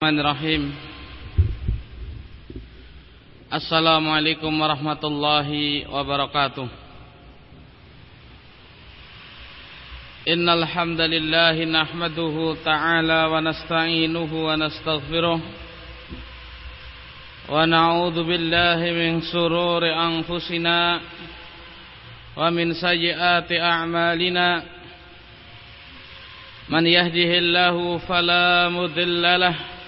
Bismillahirrahmanirrahim. Assalamualaikum warahmatullahi wabarakatuh. Innal hamdalillah nahmaduhu ta'ala wa nasta'inuhu wa nastaghfiruh. Wa na'udzu billahi min sururi anfusina wa min sayyiati a'malina. Man yahdihillahu fala mudilla lahu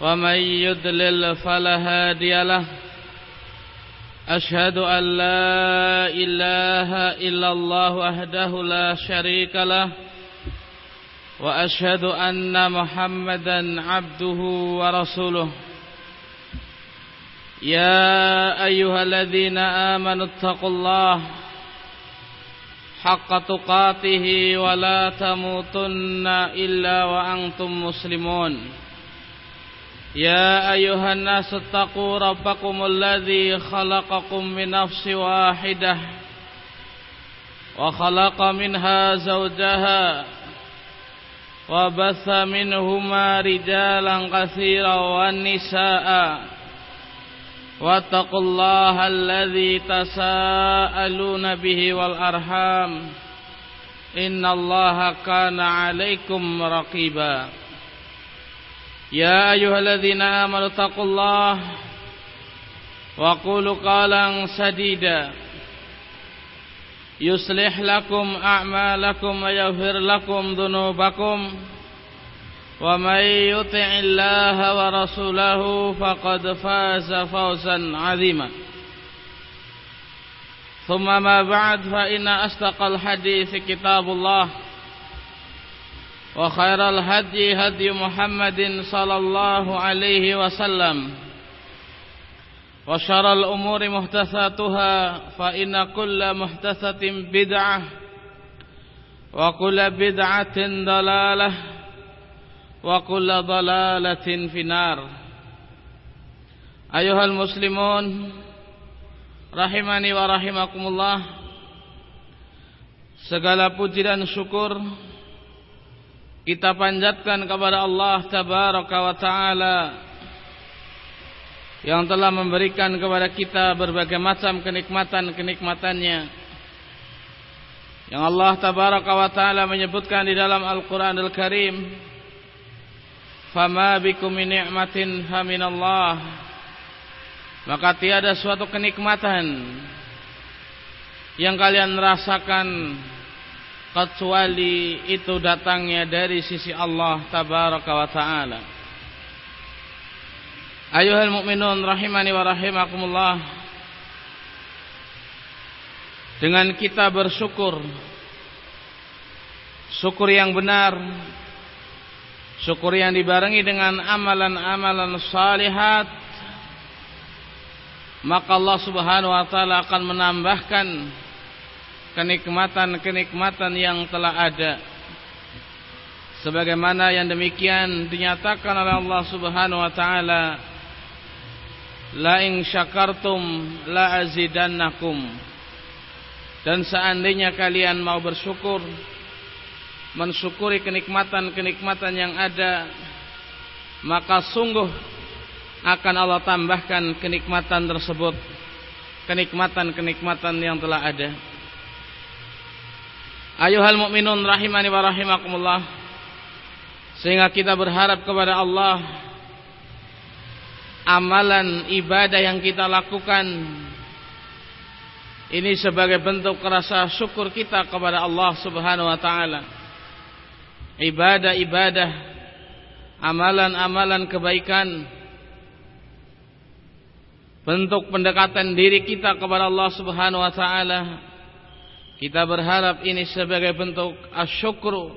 ومن يدلل فلا هادي له. أشهد أن لا إله إلا الله وحده لا شريك له. وأشهد أن محمدا عبده ورسوله. يا أيها الذين آمنوا اتقوا الله حق تقاته ولا تموتن إلا وأنتم مسلمون. يا أيها الناس اتقوا ربكم الذي خلقكم من نفس واحدة وخلق منها زوجها وبث منهما رجالا كثيرا والنساء. واتقوا الله الذي تساءلون به والأرحام. إن الله كان عليكم رقيباً. يا أيها الذين آمنوا اتقوا الله وقولوا قالا سديدا. يصلح لكم أعمالكم ويغفر لكم ذنوبكم. ومن يطع الله ورسوله فقد فاز فوزا عظيما. ثم ما بعد فإن أصدق الحديث كتاب الله. وخير الهدي هدي محمد صلى الله عليه وسلم. وشر الأمور محدثاتها فإن كل محدثة بدعة وكل بدعة ضلالة وكل ضلالة في النار. أيها المسلمون rahimani wa rahimakumullah segala puji dan syukur kita panjatkan kepada Allah tabaraka wa taala yang telah memberikan kepada kita berbagai macam kenikmatan-kenikmatannya. Yang Allah tabaraka wa taala menyebutkan di dalam Al-Qur'anul Karim fama bikum min ni'matin faminallah maka tiada suatu kenikmatan yang kalian rasakan kecuali itu datangnya dari sisi Allah tabaraka wa taala. Ayuhal mu'minun rahimani wa rahimakumullah. Dengan kita bersyukur syukur yang benar syukur yang dibarengi dengan amalan-amalan salihat maka Allah Subhanahu wa taala akan menambahkan kenikmatan-kenikmatan yang telah ada. Sebagaimana yang demikian dinyatakan oleh Allah Subhanahu wa taala la in syakartum la azidannakum. Dan seandainya kalian mau bersyukur mensyukuri kenikmatan-kenikmatan yang ada maka sungguh akan Allah tambahkan kenikmatan tersebut kenikmatan-kenikmatan yang telah ada Ayuhal mu'minun rahimani wa rahimakumullah. Sehingga kita berharap kepada Allah Amalan ibadah yang kita lakukan Ini sebagai bentuk rasa syukur kita kepada Allah subhanahu wa ta'ala. Ibadah-ibadah Amalan-amalan kebaikan Bentuk pendekatan diri kita kepada Allah subhanahu wa ta'ala kita berharap ini sebagai bentuk asyukru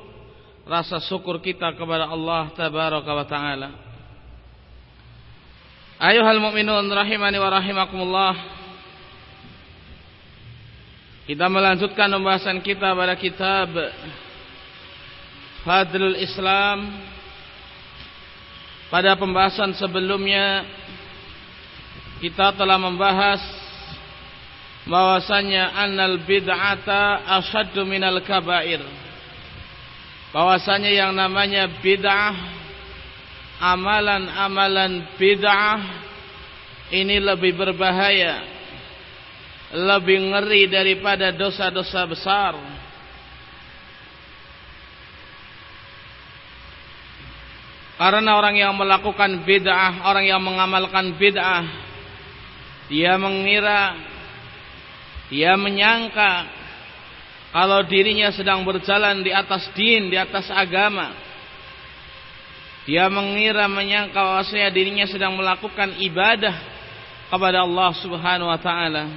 rasa syukur kita kepada Allah tabaraka wa taala. Ayuhal mu'minun rahimani wa rahimakumullah. Kita melanjutkan pembahasan kita pada kitab Fadlul Islam. Pada pembahasan sebelumnya kita telah membahas bahwasanya annal bid'ata asyaddu minal kabair bahwasanya yang namanya bid'ah amalan-amalan bid'ah ini lebih berbahaya, lebih ngeri daripada dosa-dosa besar. Karena orang yang melakukan bid'ah, orang yang mengamalkan bid'ah, dia mengira, dia menyangka kalau dirinya sedang berjalan di atas din, di atas agama. Dia mengira menyangka bahwasanya dirinya sedang melakukan ibadah kepada Allah Subhanahu wa taala.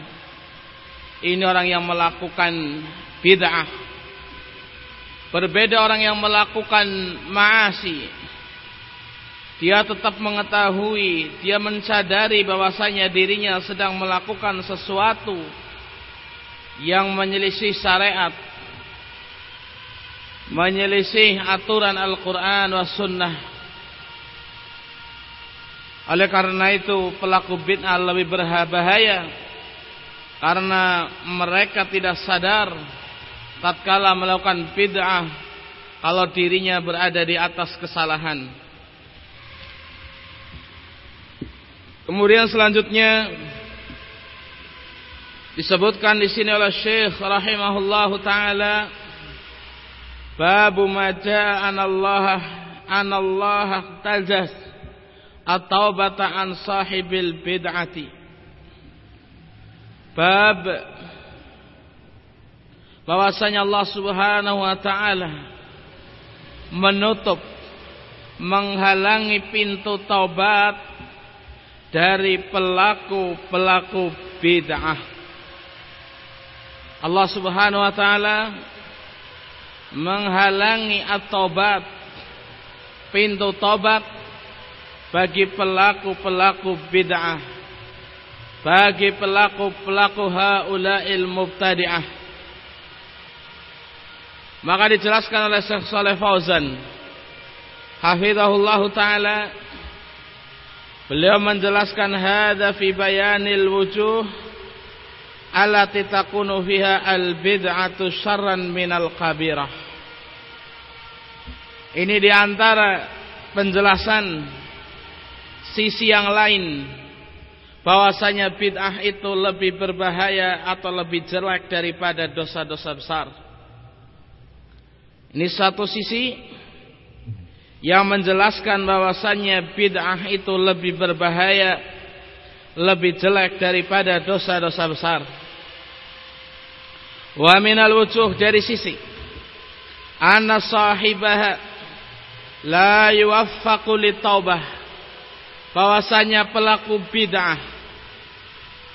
Ini orang yang melakukan bid'ah. Berbeda orang yang melakukan maasi, dia tetap mengetahui, dia mencadari bahwasanya dirinya sedang melakukan sesuatu yang menyelisih syariat, menyelisih aturan Al-Quran wa Sunnah. Oleh karena itu pelaku bid'ah lebih berbahaya karena mereka tidak sadar tatkala melakukan bid'ah kalau dirinya berada di atas kesalahan. Kemudian selanjutnya disebutkan di sini oleh Syekh rahimahullahu taala babu ma jaa anallah anallah tajaz at-taubata an sahibil bid'ati bab bahwasanya Allah Subhanahu wa taala menutup menghalangi pintu taubat dari pelaku-pelaku bid'ah. Allah Subhanahu wa taala menghalangi at-taubat pintu tobat bagi pelaku-pelaku bid'ah bagi pelaku-pelaku haula'il mubtadi'ah. Maka dijelaskan oleh Syekh Saleh Fauzan hafizahullah taala Beliau menjelaskan hadza fi bayanil wujuh allati takunu fiha al bid'atu syarran minal kabirah. Ini di antara penjelasan sisi yang lain bahwasanya bid'ah itu lebih berbahaya atau lebih jelek daripada dosa-dosa besar. Ini satu sisi yang menjelaskan bahwasannya bid'ah itu lebih berbahaya, lebih jelek daripada dosa-dosa besar. Wa minal wujuh dari sisi. Anna sahibaha la yuwaffaqu litaubah. Bahwasanya pelaku bid'ah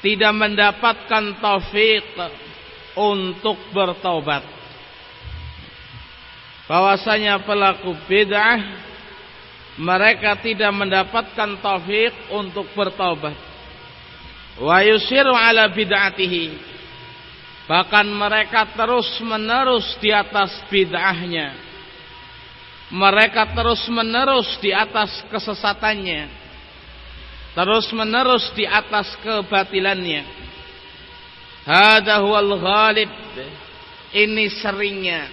tidak mendapatkan taufik untuk bertaubat. Bahwasanya pelaku bid'ah mereka tidak mendapatkan taufik untuk bertaubat. Wa yusiru ala bid'atihi bahkan mereka terus menerus di atas bid'ahnya. Mereka terus menerus di atas kesesatannya. Terus menerus di atas kebatilannya. Hada huwal ghalib. Ini seringnya.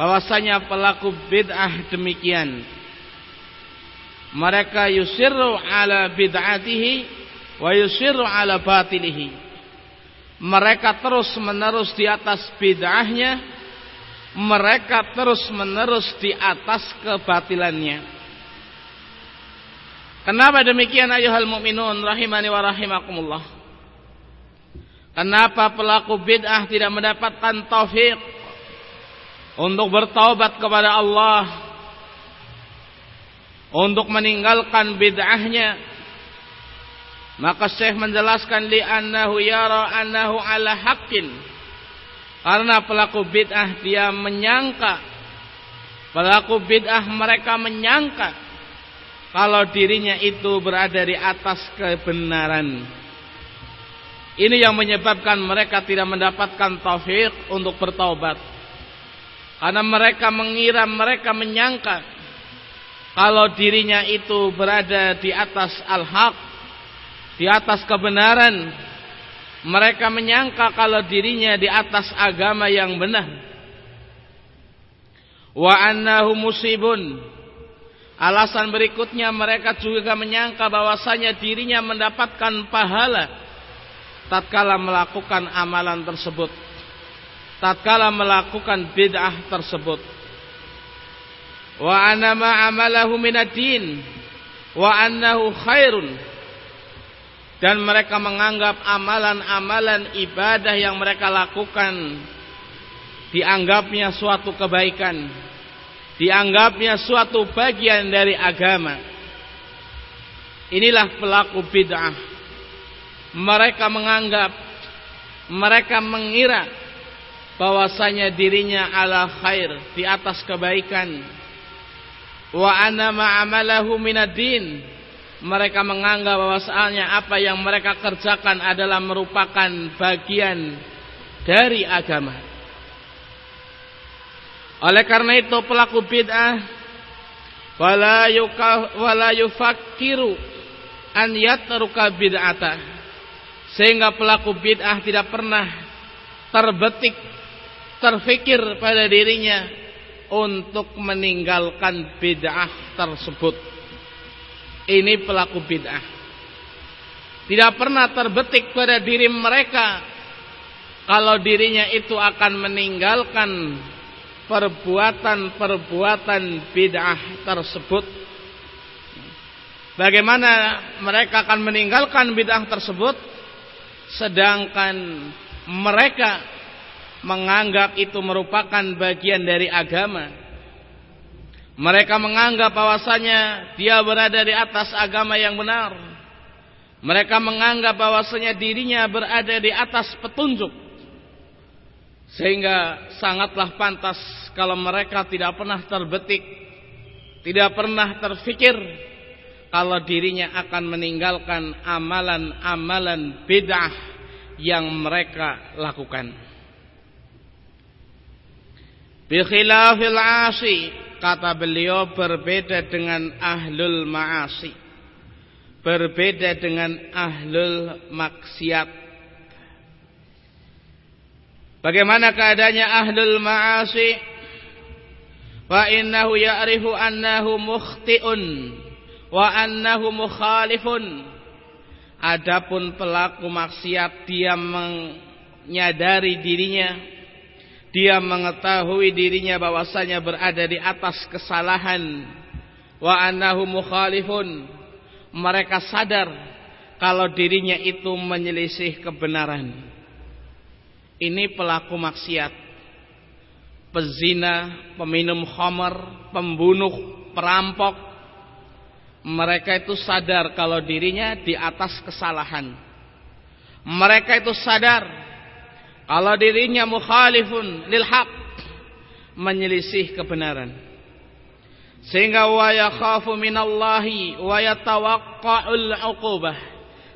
Bahwasanya pelaku bid'ah demikian. Mereka yusirru ala bid'atihi wa yusirru ala batilihi mereka terus menerus di atas bid'ahnya mereka terus menerus di atas kebatilannya. Kenapa demikian ayuhal mu'minun? Rahimani wa rahimakumullah. Kenapa pelaku bid'ah tidak mendapatkan taufik untuk bertaubat kepada Allah untuk meninggalkan bid'ahnya maka Syekh menjelaskan li annahu yara annahu ala haqqin. Karena pelaku bid'ah dia menyangka pelaku bid'ah mereka menyangka kalau dirinya itu berada di atas kebenaran. Ini yang menyebabkan mereka tidak mendapatkan taufik untuk bertaubat. Karena mereka mengira, mereka menyangka kalau dirinya itu berada di atas al-haq, di atas kebenaran. Mereka menyangka kalau dirinya di atas agama yang benar. Wa annahu musibun. Alasan berikutnya mereka juga menyangka bahwasanya dirinya mendapatkan pahala tatkala melakukan amalan tersebut. Tatkala melakukan bid'ah tersebut. Wa anna ma amalahu minad-din wa annahu khairun. Dan mereka menganggap amalan-amalan ibadah yang mereka lakukan dianggapnya suatu kebaikan dianggapnya suatu bagian dari agama. Inilah pelaku bid'ah. Mereka menganggap, mereka mengira bahwasanya dirinya ala khair di atas kebaikan. Wa ana ma'amalahu minad-din. Mereka menganggap bahwasanya apa yang mereka kerjakan adalah merupakan bagian dari agama. Oleh karena itu pelaku bid'ah wala yuka wala yufakkiru an yatruka bid'ata. Sehingga pelaku bid'ah tidak pernah terbetik terfikir pada dirinya untuk meninggalkan bid'ah tersebut. Ini pelaku bid'ah. Tidak pernah terbetik pada diri mereka kalau dirinya itu akan meninggalkan perbuatan-perbuatan bid'ah tersebut. Bagaimana mereka akan meninggalkan bid'ah tersebut sedangkan mereka menganggap itu merupakan bagian dari agama. Mereka menganggap bahwasanya dia berada di atas agama yang benar. Mereka menganggap bahwasanya dirinya berada di atas petunjuk sehingga sangatlah pantas kalau mereka tidak pernah terbetik, tidak pernah terfikir kalau dirinya akan meninggalkan amalan-amalan bid'ah yang mereka lakukan. Bikhilafil asi kata beliau berbeda dengan ahlul ma'asi. Berbeda dengan ahlul maksiat Bagaimana keadaannya ahlul ma'asi? Wa innahu ya'rifu annahu mukhti'un wa annahu mukhalifun. Adapun pelaku maksiat dia menyadari dirinya, dia mengetahui dirinya bahwasanya berada di atas kesalahan. Wa annahu mukhalifun. Mereka sadar kalau dirinya itu menyelisih kebenaran. Ini pelaku maksiat. Pezina, peminum khamar, pembunuh, perampok. Mereka itu sadar kalau dirinya di atas kesalahan. Mereka itu sadar kalau dirinya mukhalifun lil haq, menyelisih kebenaran. Sehingga wa yakhafu minallahi wa yatawaqqa'ul 'uqubah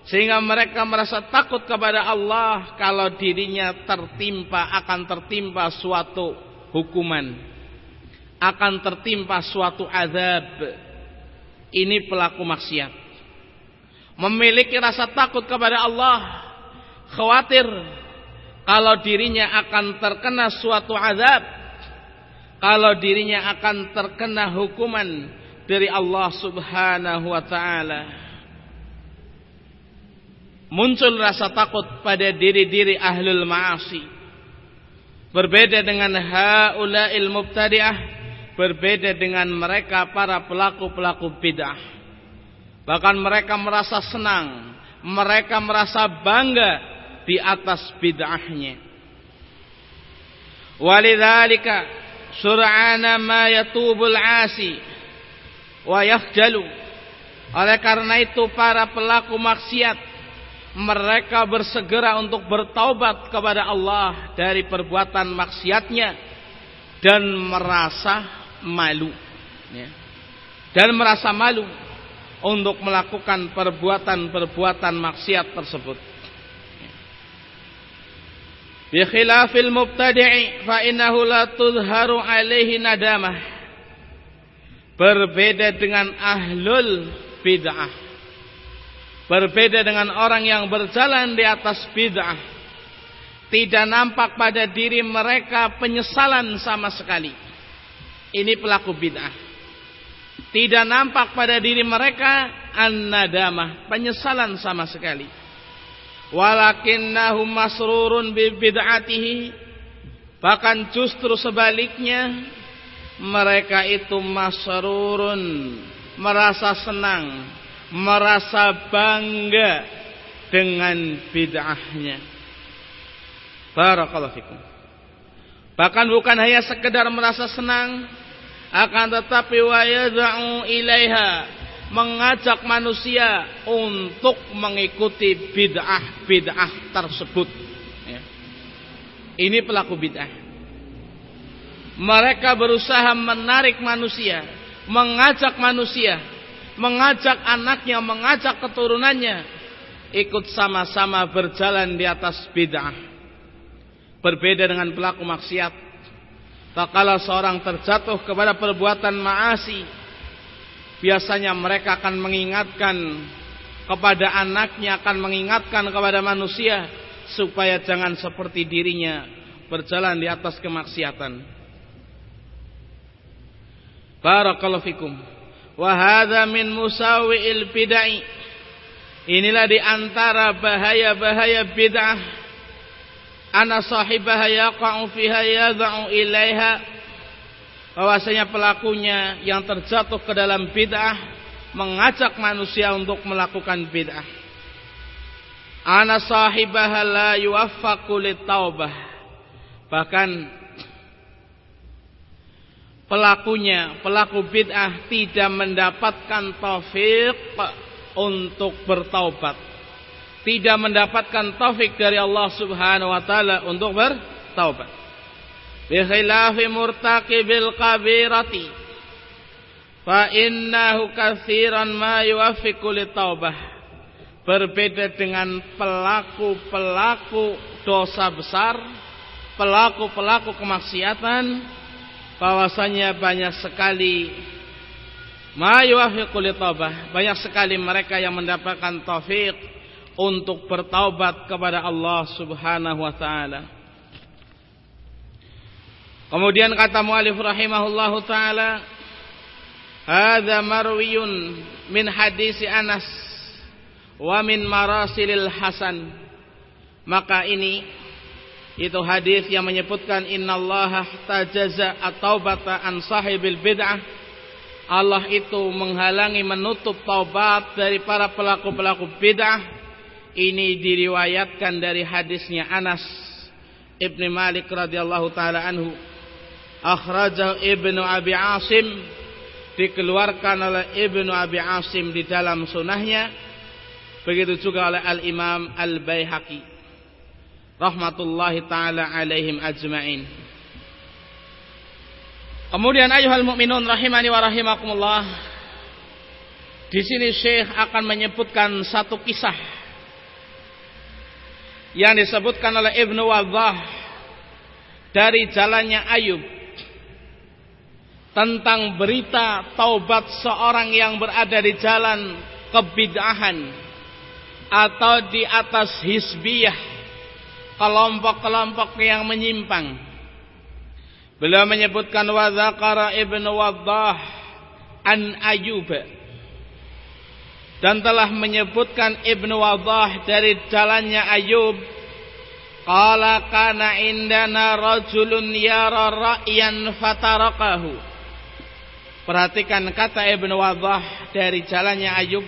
sehingga mereka merasa takut kepada Allah kalau dirinya tertimpa akan tertimpa suatu hukuman. Akan tertimpa suatu azab. Ini pelaku maksiat. Memiliki rasa takut kepada Allah. Khawatir kalau dirinya akan terkena suatu azab. Kalau dirinya akan terkena hukuman dari Allah subhanahu wa ta'ala muncul rasa takut pada diri-diri ahlul ma'asi. Berbeda dengan haula'il mubtadi'ah, berbeda dengan mereka para pelaku-pelaku bid'ah. Bahkan mereka merasa senang, mereka merasa bangga di atas bid'ahnya. Walidzalika sur'ana ma yatubul 'asi wa yakhjalu. Oleh karena itu para pelaku maksiat mereka bersegera untuk bertaubat kepada Allah dari perbuatan maksiatnya dan merasa malu ya. dan merasa malu untuk melakukan perbuatan-perbuatan maksiat tersebut bi khilafil mubtadi'i fa innahu la tudharu alaihi nadamah berbeda dengan ahlul bid'ah Berbeda dengan orang yang berjalan di atas bid'ah. Tidak nampak pada diri mereka penyesalan sama sekali. Ini pelaku bid'ah. Tidak nampak pada diri mereka an-nadamah, penyesalan sama sekali. Walakinnahum masrurun bi bid'atihi. Bahkan justru sebaliknya mereka itu masrurun, merasa senang, merasa bangga dengan bid'ahnya. Barakallahu fikum. Bahkan bukan hanya sekedar merasa senang, akan tetapi wa yad'u ilaiha mengajak manusia untuk mengikuti bid'ah-bid'ah tersebut. Ya. Ini pelaku bid'ah. Mereka berusaha menarik manusia, mengajak manusia, mengajak anaknya, mengajak keturunannya ikut sama-sama berjalan di atas bid'ah. Berbeda dengan pelaku maksiat. Tak kala seorang terjatuh kepada perbuatan maasi, biasanya mereka akan mengingatkan kepada anaknya, akan mengingatkan kepada manusia supaya jangan seperti dirinya berjalan di atas kemaksiatan. Barakallahu fikum. Wa hadza min musawi'il bid'ah. Inilah di antara bahaya-bahaya bid'ah ana sahibaha yaqa'u fiha yad'u ilaiha bahwasanya pelakunya yang terjatuh ke dalam bid'ah mengajak manusia untuk melakukan bid'ah. Ana sahibaha la yuwaffaqu litaubah. Bahkan pelakunya pelaku bid'ah tidak mendapatkan taufik untuk bertaubat. Tidak mendapatkan taufik dari Allah Subhanahu wa taala untuk bertaubat. Bi khilafi murtaqibil kabirati fa innahu katsiran ma yuwaffiqu litaubah. Berbeda dengan pelaku-pelaku dosa besar, pelaku-pelaku kemaksiatan, bahwasanya banyak sekali ma yuwaffiqu litaubah, banyak sekali mereka yang mendapatkan taufik untuk bertaubat kepada Allah Subhanahu wa taala. Kemudian kata mualif rahimahullahu taala, "Hadza marwiyun min hadis Anas wa min marasilil Hasan." Maka ini itu hadis yang menyebutkan innallaha tajaza at-taubata an sahibil bid'ah. Allah itu menghalangi menutup taubat dari para pelaku-pelaku bid'ah ini diriwayatkan dari hadisnya Anas Ibn Malik radhiyallahu taala anhu. Akhrajahu Ibnu Abi Asim dikeluarkan oleh Ibnu Abi Asim di dalam sunahnya. Begitu juga oleh Al-Imam Al-Baihaqi. Rahmatullahi taala alaihim ajmain. Kemudian ayuhal mukminun rahimani wa rahimakumullah. Di sini Syekh akan menyebutkan satu kisah yang disebutkan oleh Ibnu Wadah dari jalannya Ayub tentang berita taubat seorang yang berada di jalan kebid'ahan atau di atas hisbiyah kelompok-kelompok yang menyimpang. Beliau menyebutkan wa dzakara Ibnu Wadah an Ayub dan telah menyebutkan Ibnu Wadah dari jalannya Ayub qala kana indana rajulun yara ra'yan fatarakahu perhatikan kata Ibnu Wadah dari jalannya Ayub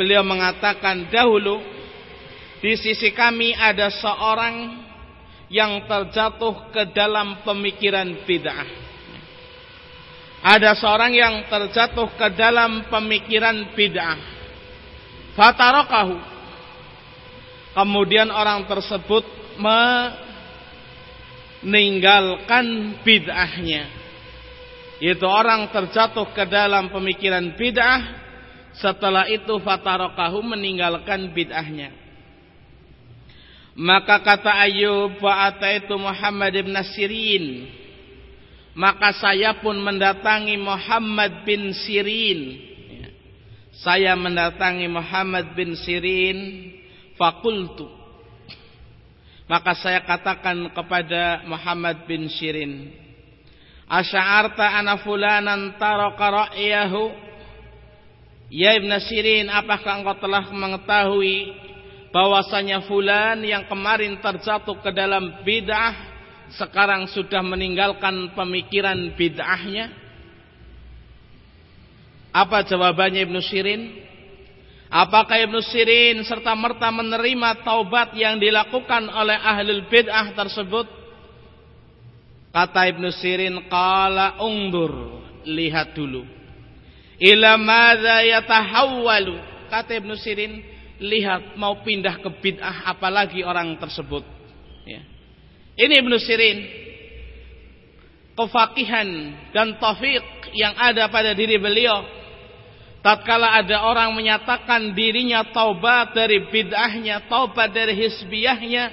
beliau mengatakan dahulu di sisi kami ada seorang yang terjatuh ke dalam pemikiran bid'ah ada seorang yang terjatuh ke dalam pemikiran bid'ah. Fatarakahu. Kemudian orang tersebut meninggalkan bid'ahnya. Itu orang terjatuh ke dalam pemikiran bid'ah. Setelah itu fatarakahu meninggalkan bid'ahnya. Maka kata Ayub wa ataitu Muhammad ibn Sirin maka saya pun mendatangi Muhammad bin Sirin. Saya mendatangi Muhammad bin Sirin, fakultu. Maka saya katakan kepada Muhammad bin Sirin, Asy'arta ana fulanan taraka ra'yahu Ya Ibn Sirin apakah engkau telah mengetahui bahwasanya fulan yang kemarin terjatuh ke dalam bid'ah sekarang sudah meninggalkan pemikiran bid'ahnya? Apa jawabannya Ibn Sirin? Apakah Ibn Sirin serta merta menerima taubat yang dilakukan oleh ahlul bid'ah tersebut? Kata Ibn Sirin, Qala ungdur, lihat dulu. Ila madza yatahawwalu. Kata Ibn Sirin, lihat mau pindah ke bid'ah apalagi orang tersebut. Ya. Ini Ibn Sirin. Kefakihan dan taufik yang ada pada diri beliau tatkala ada orang menyatakan dirinya taubat dari bid'ahnya, taubat dari hisbiyahnya,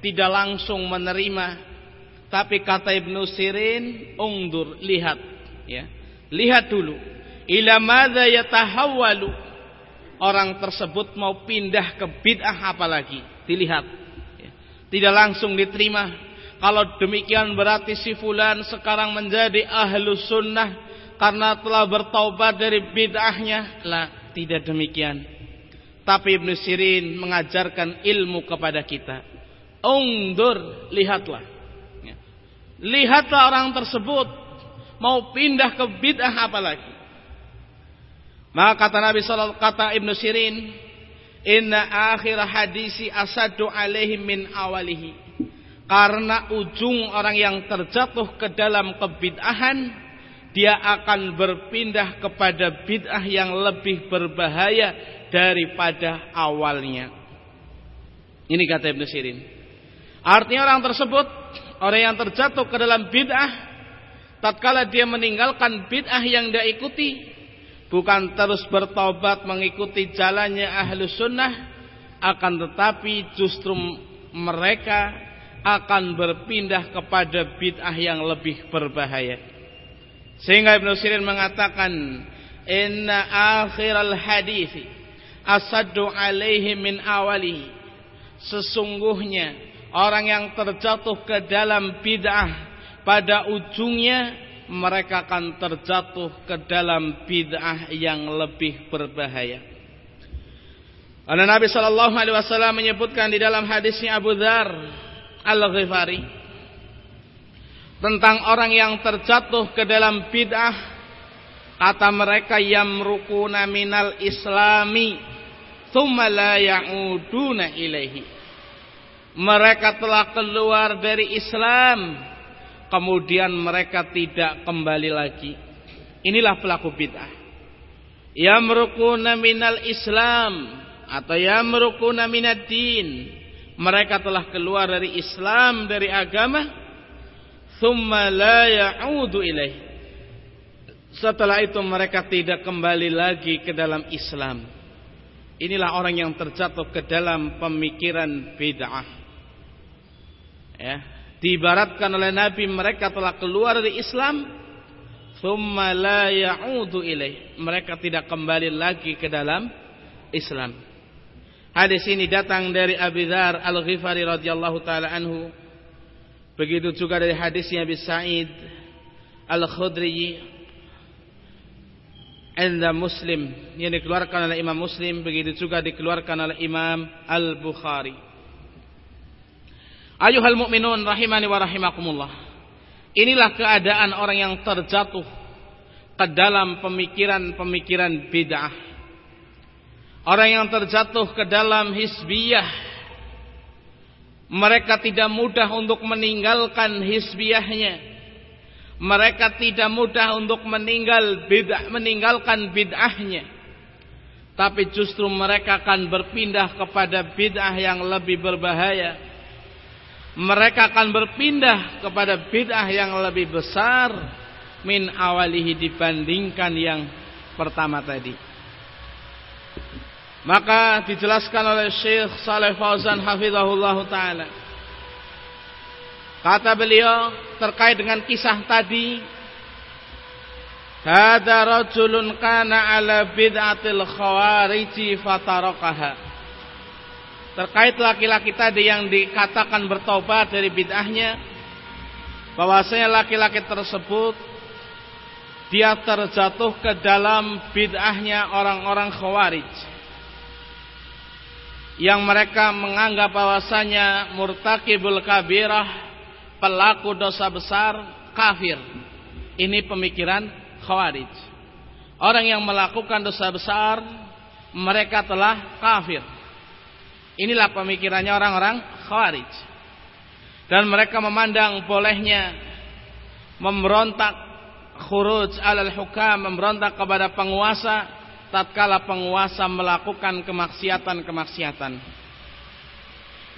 tidak langsung menerima. Tapi kata Ibnu Sirin, ungdur, lihat, ya. Lihat dulu. Ila madza yatahawwalu. Orang tersebut mau pindah ke bid'ah apalagi? Dilihat. Ya. Tidak langsung diterima. Kalau demikian berarti si fulan sekarang menjadi ahlu sunnah karena telah bertaubat dari bid'ahnya. Lah, tidak demikian. Tapi Ibn Sirin mengajarkan ilmu kepada kita. Ungdur, lihatlah. Lihatlah orang tersebut mau pindah ke bid'ah apa lagi. Maka kata Nabi sallallahu kata Ibn Sirin, "Inna akhir hadisi asadu alaihim min awalihi." Karena ujung orang yang terjatuh ke dalam kebid'ahan dia akan berpindah kepada bid'ah yang lebih berbahaya daripada awalnya. Ini kata Ibn Sirin. Artinya orang tersebut, orang yang terjatuh ke dalam bid'ah, tatkala dia meninggalkan bid'ah yang dia ikuti, bukan terus bertobat mengikuti jalannya ahlu sunnah, akan tetapi justru mereka akan berpindah kepada bid'ah yang lebih berbahaya. Sehingga Ibnu Sirin mengatakan, "Inna akhiral hadis asaddu alaihi min awali." Sesungguhnya orang yang terjatuh ke dalam bid'ah pada ujungnya mereka akan terjatuh ke dalam bid'ah yang lebih berbahaya. Karena Nabi Shallallahu Alaihi Wasallam menyebutkan di dalam hadisnya Abu Dhar Al Ghifari tentang orang yang terjatuh ke dalam bid'ah kata mereka yamrukuna minal islami thumma la ya'uduna ilaihi mereka telah keluar dari Islam kemudian mereka tidak kembali lagi inilah pelaku bid'ah yamrukuna minal islam atau yamrukuna minad din mereka telah keluar dari Islam dari agama thumma la ya'udu ilaih. Setelah itu mereka tidak kembali lagi ke dalam Islam. Inilah orang yang terjatuh ke dalam pemikiran bid'ah. Ya, diibaratkan oleh Nabi mereka telah keluar dari Islam, thumma la ya'udu ilaih. Mereka tidak kembali lagi ke dalam Islam. Hadis ini datang dari Abi Dzar Al-Ghifari radhiyallahu taala anhu Begitu juga dari hadisnya Abi Sa'id Al-Khudri Anda Muslim yang dikeluarkan oleh Imam Muslim begitu juga dikeluarkan oleh Imam Al-Bukhari. Ayuhal mu'minun rahimani wa rahimakumullah. Inilah keadaan orang yang terjatuh ke dalam pemikiran-pemikiran bid'ah. Orang yang terjatuh ke dalam hisbiyah mereka tidak mudah untuk meninggalkan hisbiyahnya. Mereka tidak mudah untuk meninggal bid'ah, meninggalkan bid'ahnya. Tapi justru mereka akan berpindah kepada bid'ah yang lebih berbahaya. Mereka akan berpindah kepada bid'ah yang lebih besar min awalihi dibandingkan yang pertama tadi. Maka dijelaskan oleh Syekh Saleh Fauzan hafizahullah taala. Kata beliau terkait dengan kisah tadi, "Hada rajulun kana ala bid'atil khawariji fatarakaha." Terkait laki-laki tadi yang dikatakan bertobat dari bid'ahnya, bahwasanya laki-laki tersebut dia terjatuh ke dalam bid'ahnya orang-orang khawarij. Yang mereka menganggap bahwasanya murtakibul kabirah pelaku dosa besar kafir. Ini pemikiran khawarij. Orang yang melakukan dosa besar mereka telah kafir inilah pemikirannya orang-orang khawarij dan mereka memandang bolehnya memberontak khuruj alal hukam memberontak kepada penguasa tatkala penguasa melakukan kemaksiatan-kemaksiatan.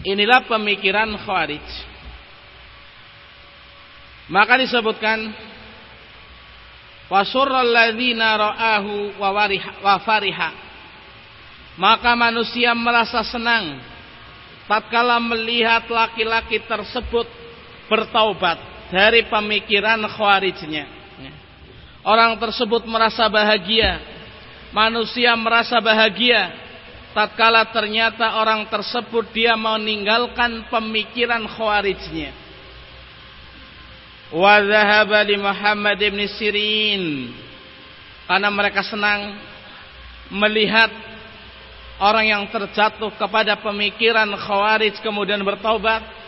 Inilah pemikiran Khawarij. Maka disebutkan wasurral ladzina ra'ahu wa fariha. Maka manusia merasa senang tatkala melihat laki-laki tersebut bertaubat dari pemikiran khawarijnya. Orang tersebut merasa bahagia. Manusia merasa bahagia tatkala ternyata orang tersebut dia meninggalkan pemikiran khawarijnya. Wa dhahaba li Muhammad ibn Sirin. Karena mereka senang melihat orang yang terjatuh kepada pemikiran khawarij kemudian bertaubat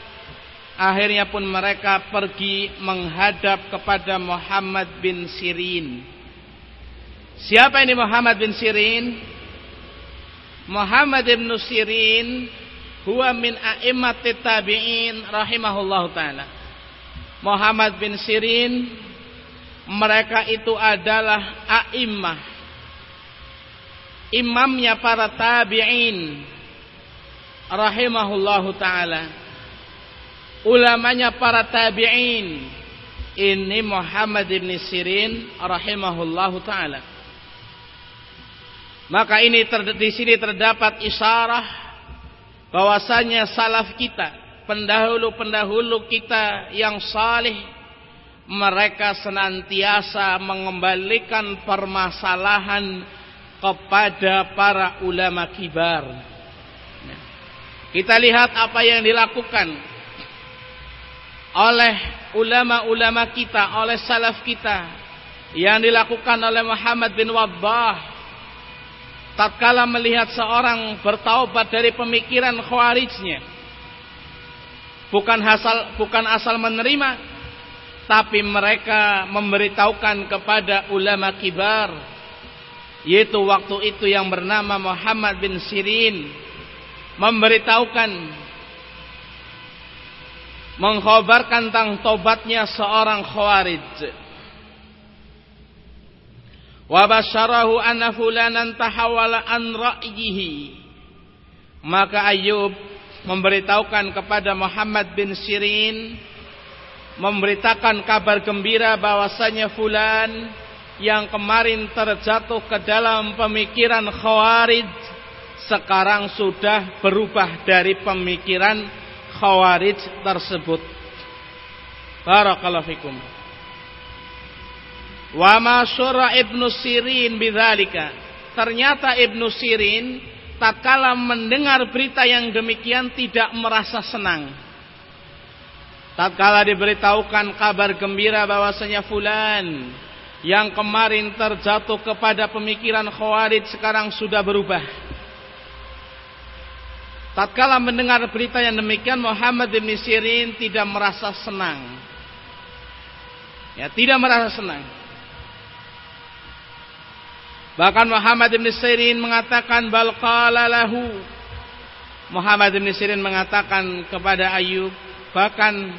Akhirnya pun mereka pergi menghadap kepada Muhammad bin Sirin. Siapa ini Muhammad bin Sirin? Muhammad bin Sirin huwa min a'immatit tabi'in rahimahullah taala. Muhammad bin Sirin mereka itu adalah a'immah imamnya para tabi'in. Rahimahullahu taala. Ulamanya para tabi'in. Ini Muhammad bin Sirin rahimahullahu taala. Maka ini di sini terdapat isyarah bahwasanya salaf kita pendahulu-pendahulu kita yang saleh mereka senantiasa mengembalikan permasalahan kepada para ulama kibar. Nah, kita lihat apa yang dilakukan oleh ulama-ulama kita, oleh salaf kita yang dilakukan oleh Muhammad bin Wabbah tatkala melihat seorang bertaubat dari pemikiran khawarijnya bukan asal bukan asal menerima tapi mereka memberitahukan kepada ulama kibar yaitu waktu itu yang bernama Muhammad bin Sirin memberitahukan mengkhabarkan tentang tobatnya seorang khawarij. Wa basyarahu anna fulanan tahawala an ra'yihi. Maka Ayub memberitahukan kepada Muhammad bin Sirin memberitakan kabar gembira bahwasanya fulan yang kemarin terjatuh ke dalam pemikiran khawarij sekarang sudah berubah dari pemikiran khawarij tersebut. Barakallahu fikum. Wa ma Ibnu Sirin bidzalika. Ternyata Ibnu Sirin tatkala mendengar berita yang demikian tidak merasa senang. Tatkala diberitahukan kabar gembira bahwasanya fulan yang kemarin terjatuh kepada pemikiran khawarij sekarang sudah berubah Tatkala mendengar berita yang demikian Muhammad bin Sirin tidak merasa senang. Ya, tidak merasa senang. Bahkan Muhammad bin Sirin mengatakan bal qala lahu. Muhammad bin Sirin mengatakan kepada Ayub, bahkan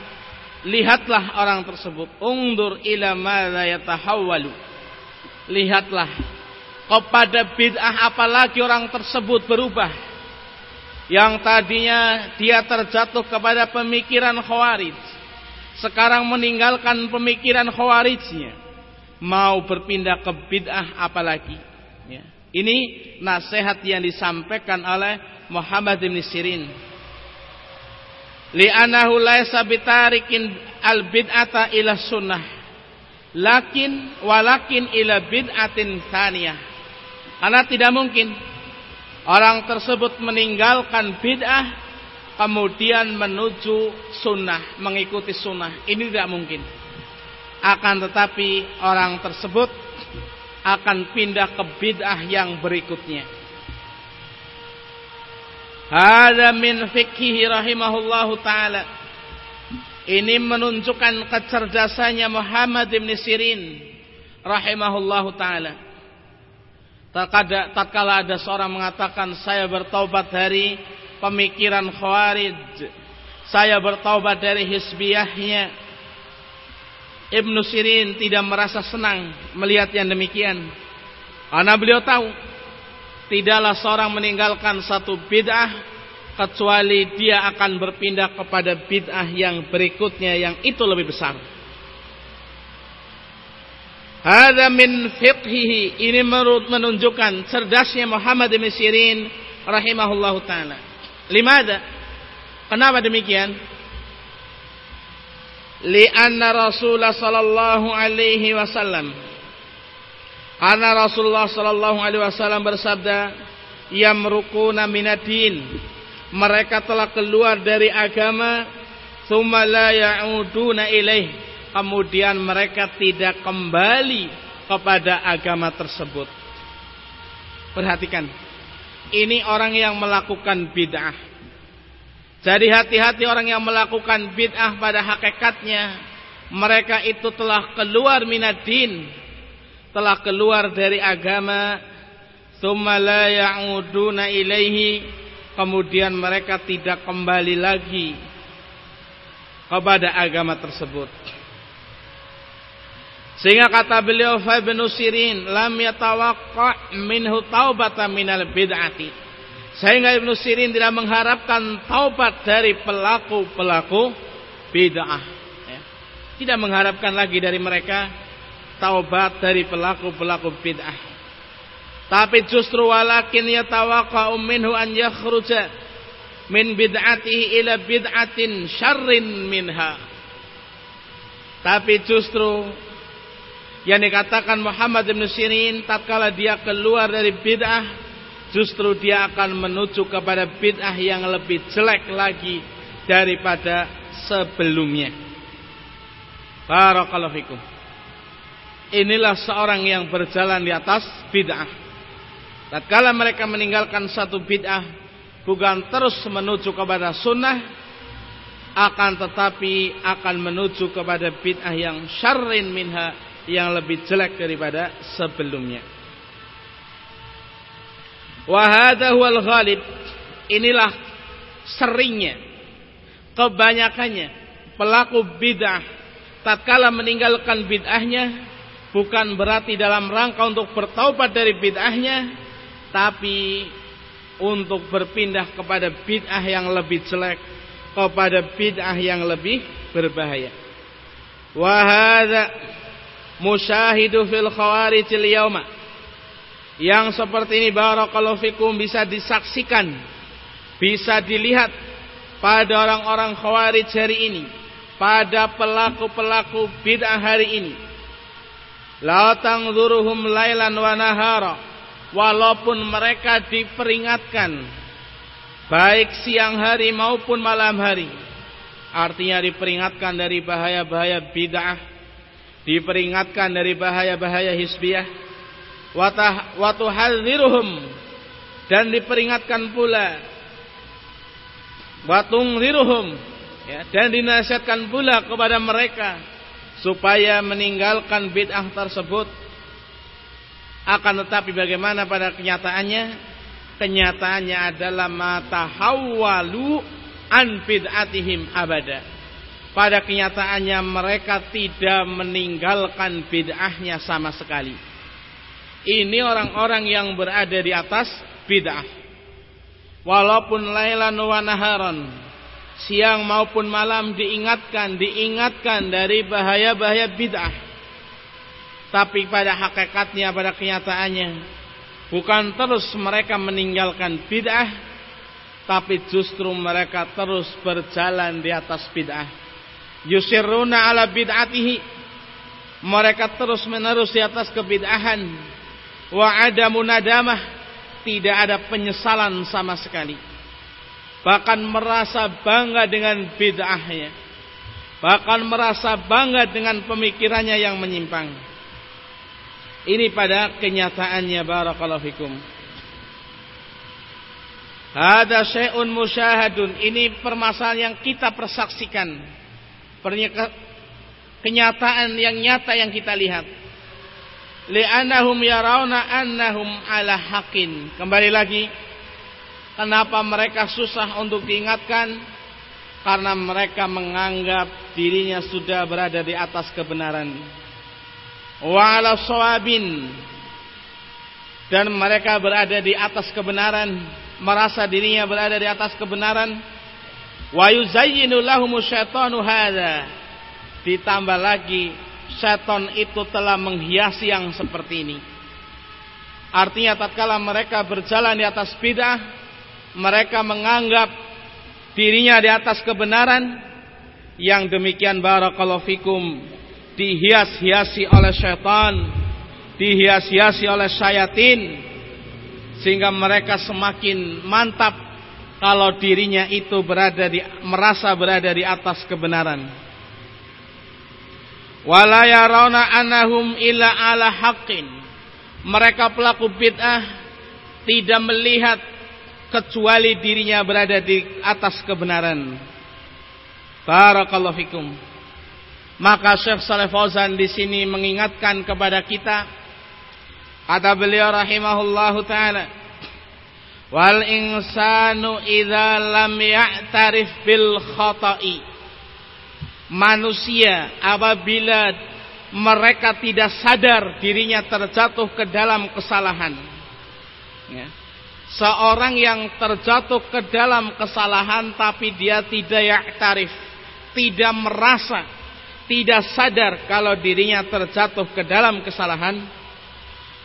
lihatlah orang tersebut, ungdur ila madza yatahawwalu. Lihatlah. Kepada bid'ah apalagi orang tersebut berubah. Yang tadinya dia terjatuh kepada pemikiran khawarij. Sekarang meninggalkan pemikiran khawarijnya. Mau berpindah ke bid'ah apalagi. Ya. ini nasihat yang disampaikan oleh Muhammad bin Sirin li'anahu laisa bitarikin al bid'ata ila sunnah lakin walakin ila bid'atin thaniyah karena tidak mungkin orang tersebut meninggalkan bid'ah kemudian menuju sunnah, mengikuti sunnah. Ini tidak mungkin. Akan tetapi orang tersebut akan pindah ke bid'ah yang berikutnya. Hada min fikhihi rahimahullahu taala. Ini menunjukkan kecerdasannya Muhammad bin Sirin rahimahullahu taala. Tatkala ada seorang mengatakan saya bertaubat dari pemikiran Khawarij, saya bertaubat dari hisbiyahnya. Ibnu Sirin tidak merasa senang melihat yang demikian. Karena beliau tahu tidaklah seorang meninggalkan satu bid'ah kecuali dia akan berpindah kepada bid'ah yang berikutnya yang itu lebih besar. Hada min fiqhihi ini menunjukkan cerdasnya Muhammad bin Sirin rahimahullah taala. Limada? Kenapa demikian? Lianna Rasulullah sallallahu alaihi wasallam karena Rasulullah sallallahu alaihi wasallam bersabda, "Yamrukuna minadin." Mereka telah keluar dari agama, "Tsumma la ya'uduna ilaih." Kemudian mereka tidak kembali kepada agama tersebut. Perhatikan. Ini orang yang melakukan bid'ah. Jadi hati-hati orang yang melakukan bid'ah pada hakikatnya mereka itu telah keluar minadin telah keluar dari agama thumma la ya'uduna ilaihi kemudian mereka tidak kembali lagi kepada agama tersebut. Sehingga kata beliau fa ibn Sirin lam yatawaqqa minhu taubatan minal bid'ati. Sehingga Ibnu Sirin tidak mengharapkan taubat dari pelaku-pelaku bid'ah. Ya. tidak mengharapkan lagi dari mereka taubat dari pelaku-pelaku bid'ah. Tapi justru walakin yatawaqqa'u minhu an yakhruja min bid'atihi ila bid'atin syarrin minha. Tapi justru yang dikatakan Muhammad bin Sirin tatkala dia keluar dari bid'ah justru dia akan menuju kepada bid'ah yang lebih jelek lagi daripada sebelumnya. Barakallahu fikum. Inilah seorang yang berjalan di atas bid'ah. Tatkala mereka meninggalkan satu bid'ah, bukan terus menuju kepada sunnah, akan tetapi akan menuju kepada bid'ah yang syarrin minha, yang lebih jelek daripada sebelumnya. Wahada huwal ghalib. Inilah seringnya, kebanyakannya pelaku bid'ah tatkala meninggalkan bid'ahnya bukan berarti dalam rangka untuk bertaubat dari bid'ahnya tapi untuk berpindah kepada bid'ah yang lebih jelek kepada bid'ah yang lebih berbahaya. Wa hadza musyahidu fil khawarijil yauma yang seperti ini barakallahu fikum bisa disaksikan bisa dilihat pada orang-orang khawarij hari ini pada pelaku-pelaku bid'ah hari ini La tangzuruhum lailan wa nahara. Walaupun mereka diperingatkan baik siang hari maupun malam hari. Artinya diperingatkan dari bahaya-bahaya bid'ah, diperingatkan dari bahaya-bahaya hisbiyah. Wa tuhadziruhum dan diperingatkan pula wa tungziruhum ya, dan dinasihatkan pula kepada mereka supaya meninggalkan bid'ah tersebut akan tetapi bagaimana pada kenyataannya? Kenyataannya adalah mata hawalu an bid'atihim abada. Pada kenyataannya mereka tidak meninggalkan bid'ahnya sama sekali. Ini orang-orang yang berada di atas bid'ah. Walaupun lailan wa naharan siang maupun malam diingatkan, diingatkan dari bahaya-bahaya bid'ah. Tapi pada hakikatnya, pada kenyataannya, bukan terus mereka meninggalkan bid'ah, tapi justru mereka terus berjalan di atas bid'ah. Yusiruna ala bid'atihi. Mereka terus menerus di atas kebid'ahan. Wa ada munadamah. Tidak ada penyesalan sama sekali bahkan merasa bangga dengan bid'ahnya, bahkan merasa bangga dengan pemikirannya yang menyimpang. Ini pada kenyataannya barakallahu fikum. Ada syai'un musyahadun. Ini permasalahan yang kita persaksikan. Kenyataan yang nyata yang kita lihat. Li'annahum yarawna annahum ala haqin. Kembali lagi. Kenapa mereka susah untuk diingatkan? Karena mereka menganggap dirinya sudah berada di atas kebenaran. Wa ala sawabin. Dan mereka berada di atas kebenaran merasa dirinya berada di atas kebenaran wa yuzayyinu lahum syaitanu hadza ditambah lagi setan itu telah menghiasi yang seperti ini artinya tatkala mereka berjalan di atas bidah mereka menganggap dirinya di atas kebenaran yang demikian barakallahu fikum dihias-hiasi oleh syaitan dihias-hiasi oleh syayatin sehingga mereka semakin mantap kalau dirinya itu berada di merasa berada di atas kebenaran. Wala yarawna annahum illa ala haqqin. Mereka pelaku bid'ah tidak melihat kecuali dirinya berada di atas kebenaran. Barakallahu fikum. Maka Syekh Saleh Fauzan di sini mengingatkan kepada kita Kata beliau rahimahullahu taala, "Wal insanu idza lam ya'tarif bil khata'i." Manusia apabila mereka tidak sadar dirinya terjatuh ke dalam kesalahan. Ya. Seorang yang terjatuh ke dalam kesalahan tapi dia tidak ya'tarif, tidak merasa, tidak sadar kalau dirinya terjatuh ke dalam kesalahan,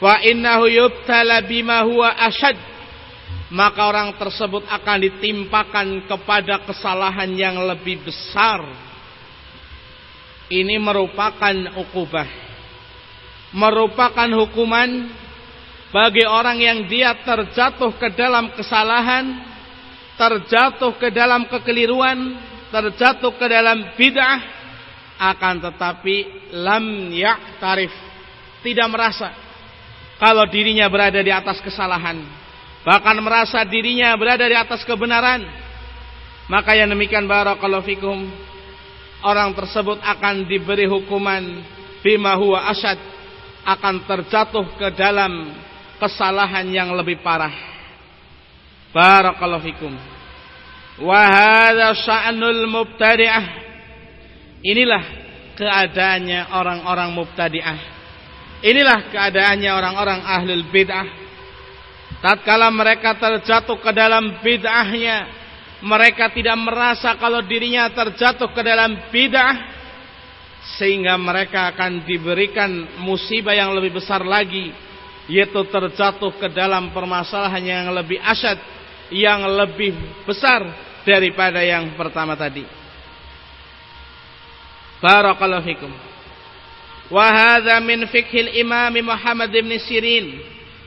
wa innahu yubtala bima huwa ashad. Maka orang tersebut akan ditimpakan kepada kesalahan yang lebih besar. Ini merupakan ukubah merupakan hukuman bagi orang yang dia terjatuh ke dalam kesalahan terjatuh ke dalam kekeliruan terjatuh ke dalam bid'ah akan tetapi lam ya'tarif tidak merasa kalau dirinya berada di atas kesalahan, bahkan merasa dirinya berada di atas kebenaran, maka yang demikian barakallahu fikum orang tersebut akan diberi hukuman bima huwa asyad akan terjatuh ke dalam kesalahan yang lebih parah. Barakallahu fikum. Wa hadza sya'nul mubtadi'ah. Inilah keadaannya orang-orang mubtadi'ah Inilah keadaannya orang-orang ahlul bid'ah. Tatkala mereka terjatuh ke dalam bid'ahnya, mereka tidak merasa kalau dirinya terjatuh ke dalam bid'ah sehingga mereka akan diberikan musibah yang lebih besar lagi yaitu terjatuh ke dalam permasalahan yang lebih asyad yang lebih besar daripada yang pertama tadi. Barakallahu fikum. Wa hadza min fikhil imam Muhammad ibn Sirin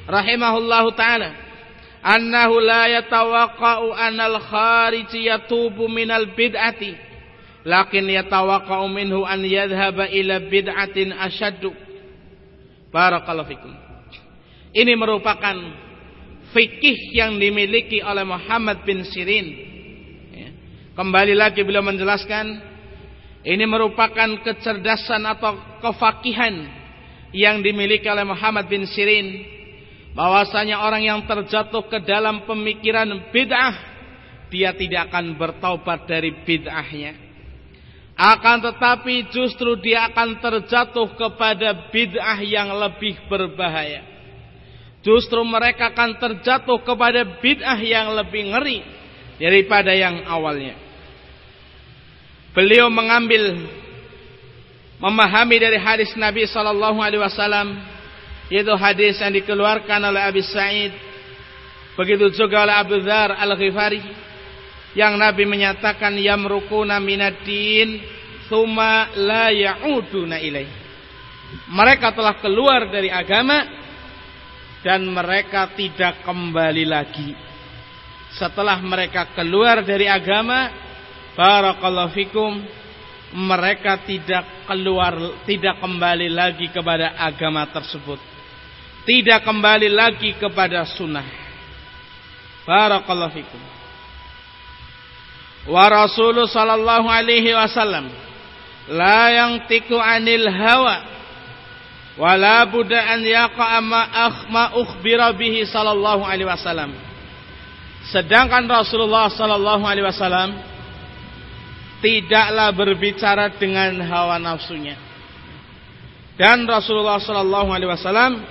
rahimahullahu taala annahu la yatawaqqa'u anal kharij yatubu minal bid'ati lakin yatawaqqa'u minhu an yadhhaba ila bid'atin ashaddu barakallahu fikum. Ini merupakan fikih yang dimiliki oleh Muhammad bin Sirin. Ya. Kembali lagi beliau menjelaskan ini merupakan kecerdasan atau kefakihan yang dimiliki oleh Muhammad bin Sirin. Bahwasanya orang yang terjatuh ke dalam pemikiran bid'ah. Dia tidak akan bertaubat dari bid'ahnya. Akan tetapi justru dia akan terjatuh kepada bid'ah yang lebih berbahaya. Justru mereka akan terjatuh kepada bid'ah yang lebih ngeri daripada yang awalnya. Beliau mengambil memahami dari hadis Nabi sallallahu alaihi wasallam yaitu hadis yang dikeluarkan oleh Abi Sa'id begitu juga oleh Abu Dzar Al-Ghifari yang Nabi menyatakan yamrukuna minad-din thumma la ya'uduna ilaih mereka telah keluar dari agama dan mereka tidak kembali lagi. Setelah mereka keluar dari agama barakallahu fikum mereka tidak keluar tidak kembali lagi kepada agama tersebut. Tidak kembali lagi kepada sunnah. Barakallahu fikum. Wa rasulullah sallallahu alaihi wasallam la yang tiku anil hawa wala budda an yaqa ma ukhbira bihi sallallahu alaihi wasallam Sedangkan Rasulullah sallallahu alaihi wasallam tidaklah berbicara dengan hawa nafsunya. Dan Rasulullah sallallahu alaihi wasallam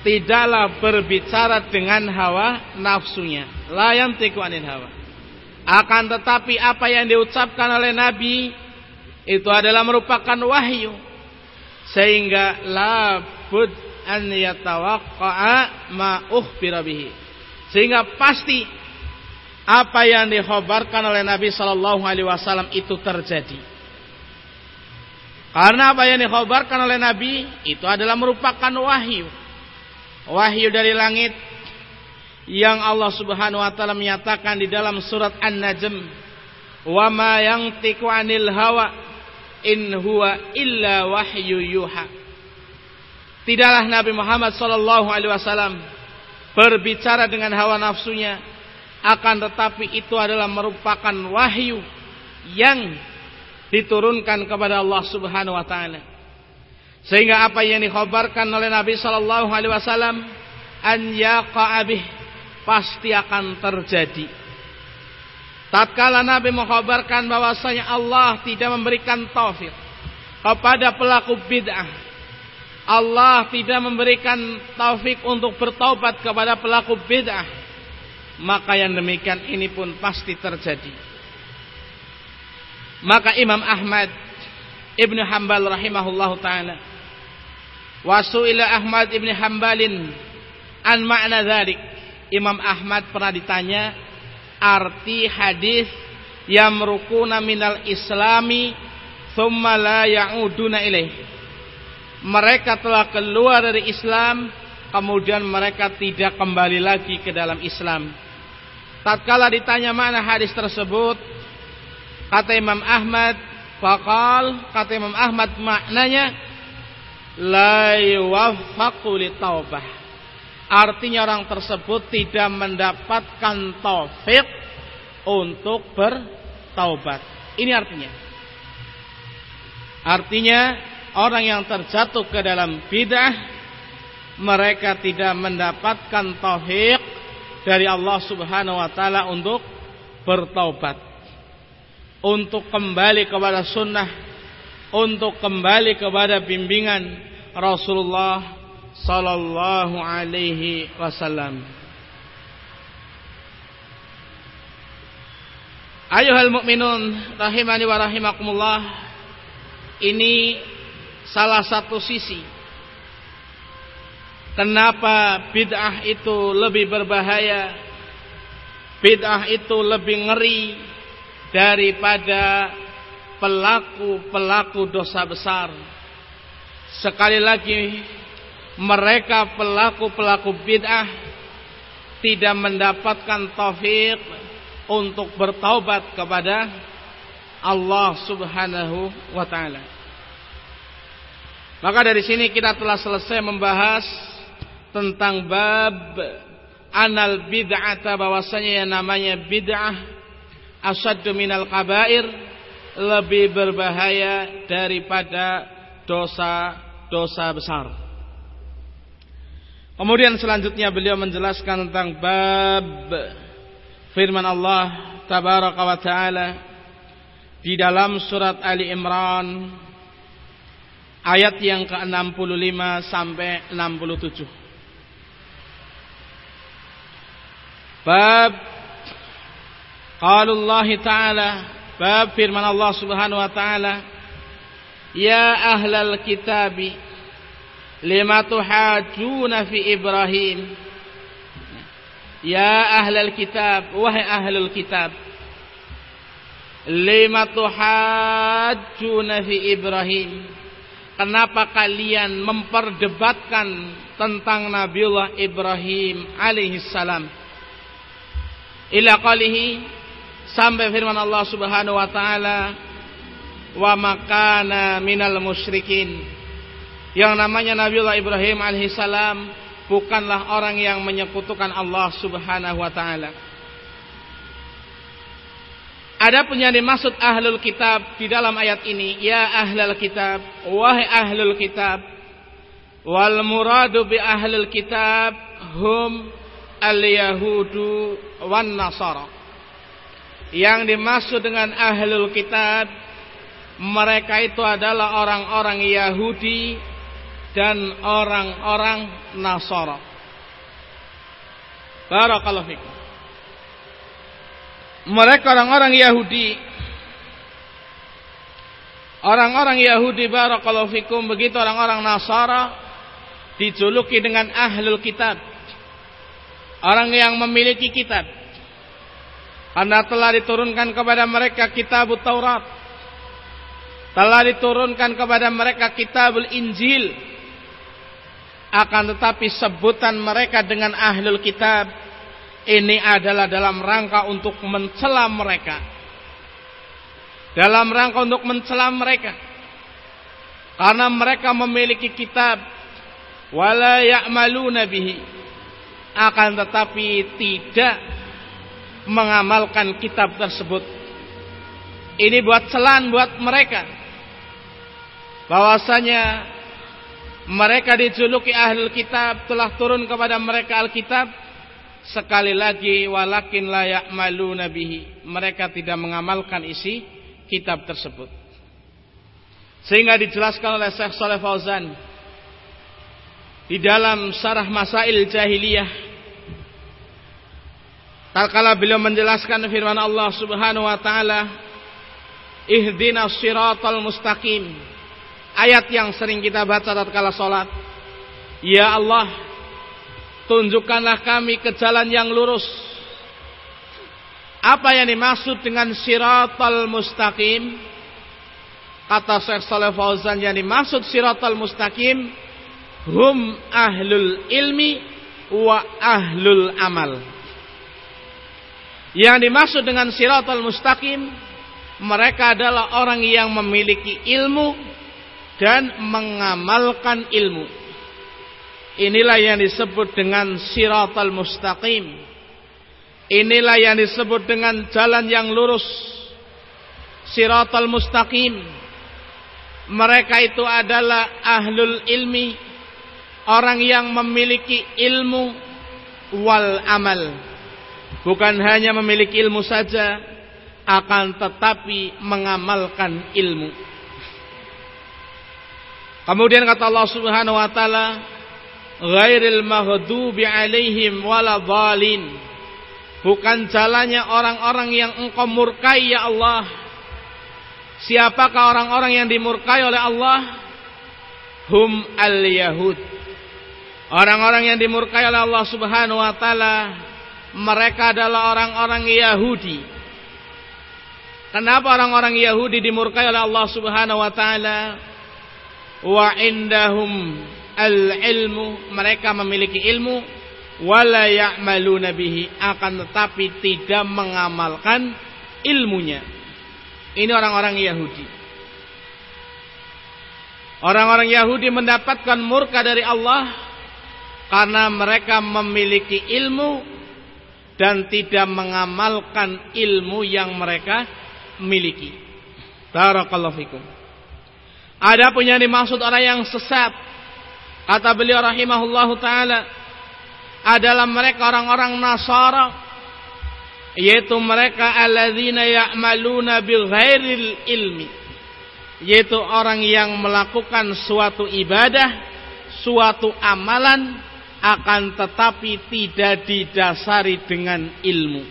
tidaklah berbicara dengan hawa nafsunya. La yantiqu anil hawa. Akan tetapi apa yang diucapkan oleh Nabi itu adalah merupakan wahyu. Sehingga la bud an yatawaqqa'a ma ukhbira bihi. Sehingga pasti apa yang dikhabarkan oleh Nabi Shallallahu Alaihi Wasallam itu terjadi. Karena apa yang dikhabarkan oleh Nabi itu adalah merupakan wahyu, wahyu dari langit yang Allah Subhanahu Wa Taala menyatakan di dalam surat An-Najm, wa ma yang tiku anil hawa in huwa illa wahyu yuha. Tidaklah Nabi Muhammad Shallallahu Alaihi Wasallam berbicara dengan hawa nafsunya, akan tetapi itu adalah merupakan wahyu yang diturunkan kepada Allah Subhanahu wa taala. Sehingga apa yang dikhabarkan oleh Nabi sallallahu alaihi wasallam an yaqa'abih pasti akan terjadi. Tatkala Nabi mengkhabarkan bahwasanya Allah tidak memberikan taufik kepada pelaku bid'ah. Allah tidak memberikan taufik untuk bertaubat kepada pelaku bid'ah maka yang demikian ini pun pasti terjadi. Maka Imam Ahmad Ibn Hanbal rahimahullah taala wasuila Ahmad Ibn Hanbalin an makna dzalik. Imam Ahmad pernah ditanya arti hadis yang merukuna minal islami thumma la ya'uduna ilaih. Mereka telah keluar dari Islam kemudian mereka tidak kembali lagi ke dalam Islam. Tatkala ditanya mana hadis tersebut, kata Imam Ahmad, faqal kata Imam Ahmad maknanya la yuwaffaqu taubah. Artinya orang tersebut tidak mendapatkan taufik untuk bertaubat. Ini artinya. Artinya orang yang terjatuh ke dalam bidah mereka tidak mendapatkan taufik dari Allah Subhanahu wa taala untuk bertaubat. Untuk kembali kepada sunnah, untuk kembali kepada bimbingan Rasulullah sallallahu alaihi wasallam. Ayuhal mu'minun rahimani wa rahimakumullah. Ini salah satu sisi Kenapa bid'ah itu lebih berbahaya? Bid'ah itu lebih ngeri daripada pelaku-pelaku dosa besar. Sekali lagi, mereka pelaku-pelaku bid'ah tidak mendapatkan taufik untuk bertaubat kepada Allah Subhanahu wa taala. Maka dari sini kita telah selesai membahas tentang bab anal bid'ata bahwasanya yang namanya bid'ah asyaddu minal kabair lebih berbahaya daripada dosa-dosa besar. Kemudian selanjutnya beliau menjelaskan tentang bab firman Allah tabaraka wa taala di dalam surat Ali Imran ayat yang ke-65 sampai 67. Bab Qaulullah Ta'ala Bab firman Allah Subhanahu wa taala Ya ahlal kitabi lima tuhajuna fi Ibrahim. Ya ahlal kitab wahai ahlul kitab. Lima tuhajuna fi Ibrahim. Kenapa kalian memperdebatkan tentang Nabiullah Ibrahim alaihi salam? Ila qalihi sampai firman Allah Subhanahu wa taala wa makana minal musyrikin yang namanya Nabiullah Ibrahim alaihissalam bukanlah orang yang menyekutukan Allah Subhanahu wa taala. Ada punya dimaksud ahlul kitab di dalam ayat ini ya ahlul kitab wahai ahlul kitab wal muradu bi ahlul kitab hum al yahudu wan nasara. Yang dimaksud dengan ahlul kitab mereka itu adalah orang-orang Yahudi dan orang-orang Nasara. Barakallahu fikum. Mereka orang-orang Yahudi Orang-orang Yahudi barakallahu fikum begitu orang-orang Nasara dijuluki dengan ahlul kitab. Orang yang memiliki kitab. Karena telah diturunkan kepada mereka kitab Taurat. Telah diturunkan kepada mereka kitabul Injil. Akan tetapi sebutan mereka dengan ahlul kitab. Ini adalah dalam rangka untuk mencela mereka. Dalam rangka untuk mencela mereka. Karena mereka memiliki kitab. Wala ya'maluna bihi. Akan tetapi tidak mengamalkan kitab tersebut. Ini buat celan buat mereka. Bahwasanya mereka dijuluki ahlul kitab telah turun kepada mereka alkitab. Sekali lagi walakin layak malu nabihi mereka tidak mengamalkan isi kitab tersebut. Sehingga dijelaskan oleh Syekh Saleh Fauzan di dalam Sarah Masail Jahiliyah Tatkala beliau menjelaskan firman Allah Subhanahu wa taala, "Ihdinas siratal mustaqim." Ayat yang sering kita baca tatkala salat. Ya Allah, tunjukkanlah kami ke jalan yang lurus. Apa yang dimaksud dengan siratal mustaqim? Kata Syekh Saleh Fauzan yang dimaksud siratal mustaqim hum ahlul ilmi wa ahlul amal. Yang dimaksud dengan siratal mustaqim mereka adalah orang yang memiliki ilmu dan mengamalkan ilmu. Inilah yang disebut dengan siratal mustaqim. Inilah yang disebut dengan jalan yang lurus. Siratal mustaqim. Mereka itu adalah ahlul ilmi. Orang yang memiliki ilmu wal amal bukan hanya memiliki ilmu saja akan tetapi mengamalkan ilmu kemudian kata Allah Subhanahu wa taala ghairil maghdubi alaihim waladhalin bukan jalannya orang-orang yang engkau murkai ya Allah siapakah orang-orang yang dimurkai oleh Allah hum al-yahud orang-orang yang dimurkai oleh Allah Subhanahu wa taala mereka adalah orang-orang Yahudi. Kenapa orang-orang Yahudi dimurkai oleh Allah Subhanahu wa taala? Wa indahum al-ilmu, mereka memiliki ilmu wala ya'maluna bihi akan tetapi tidak mengamalkan ilmunya. Ini orang-orang Yahudi. Orang-orang Yahudi mendapatkan murka dari Allah karena mereka memiliki ilmu dan tidak mengamalkan ilmu yang mereka miliki. Barakallahu fikum. Ada punya dimaksud orang yang sesat. Kata beliau rahimahullahu taala adalah mereka orang-orang Nasara yaitu mereka alladzina ya'maluna bil ghairil ilmi yaitu orang yang melakukan suatu ibadah, suatu amalan akan tetapi tidak didasari dengan ilmu.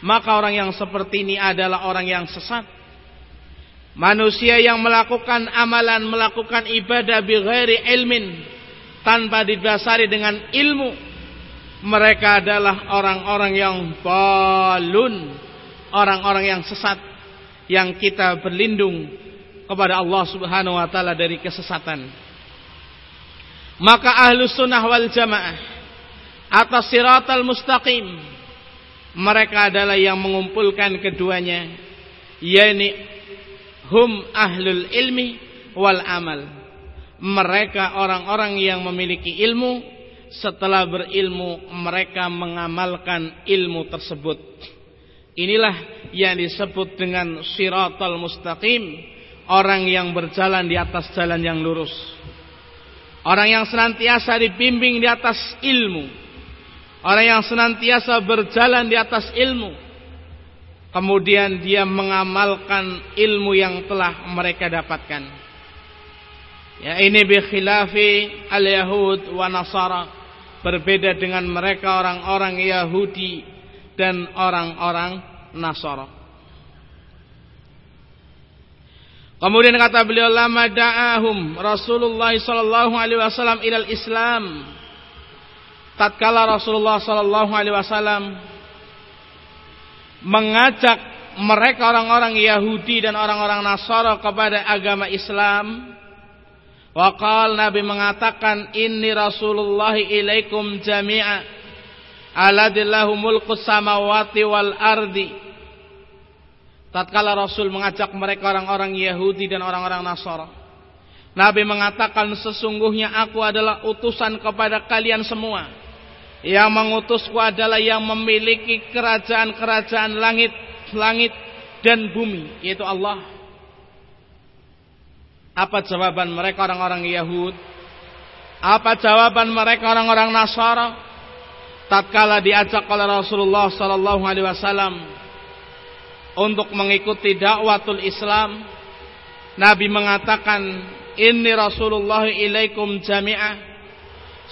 Maka orang yang seperti ini adalah orang yang sesat. Manusia yang melakukan amalan, melakukan ibadah bighairi ilmin tanpa didasari dengan ilmu, mereka adalah orang-orang yang balun, orang-orang yang sesat yang kita berlindung kepada Allah Subhanahu wa taala dari kesesatan. Maka ahlu sunnah wal jamaah atas siratal mustaqim mereka adalah yang mengumpulkan keduanya yakni hum ahlul ilmi wal amal. Mereka orang-orang yang memiliki ilmu setelah berilmu mereka mengamalkan ilmu tersebut. Inilah yang disebut dengan siratal mustaqim orang yang berjalan di atas jalan yang lurus. Orang yang senantiasa dibimbing di atas ilmu. Orang yang senantiasa berjalan di atas ilmu. Kemudian dia mengamalkan ilmu yang telah mereka dapatkan. Ya ini bikhilafi al-Yahud wa Nasara. Berbeda dengan mereka orang-orang Yahudi dan orang-orang Nasara. Kemudian kata beliau lama da'ahum Rasulullah sallallahu alaihi wasallam ilal Islam tatkala Rasulullah sallallahu alaihi wasallam mengajak mereka orang-orang Yahudi dan orang-orang Nasara kepada agama Islam. Waqal Nabi mengatakan inni Rasulullah ilaikum jami'a. Aladillahu mulkus samawati wal ardi. Tatkala Rasul mengajak mereka orang-orang Yahudi dan orang-orang Nasara. Nabi mengatakan sesungguhnya aku adalah utusan kepada kalian semua yang mengutusku adalah yang memiliki kerajaan-kerajaan langit, langit dan bumi, yaitu Allah. Apa jawaban mereka orang-orang Yahud? Apa jawaban mereka orang-orang Nasara? Tatkala diajak oleh Rasulullah sallallahu alaihi wasallam untuk mengikuti dakwatul Islam, Nabi mengatakan, "Inni Rasulullah ilaikum jami'ah."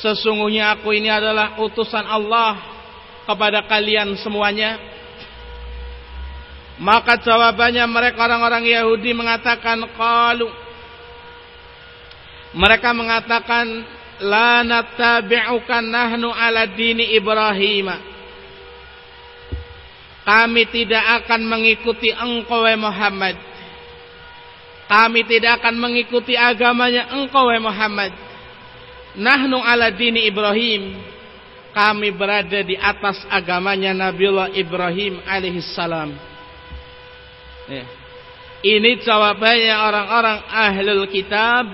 Sesungguhnya aku ini adalah utusan Allah kepada kalian semuanya. Maka jawabannya mereka orang-orang Yahudi mengatakan qalu mereka mengatakan la nattabi'uka nahnu ala dini Ibrahim. Kami tidak akan mengikuti engkau Muhammad. Kami tidak akan mengikuti agamanya engkau Muhammad nahnu ala dini Ibrahim kami berada di atas agamanya Nabiullah Ibrahim alaihissalam ya. ini jawabannya orang-orang ahlul kitab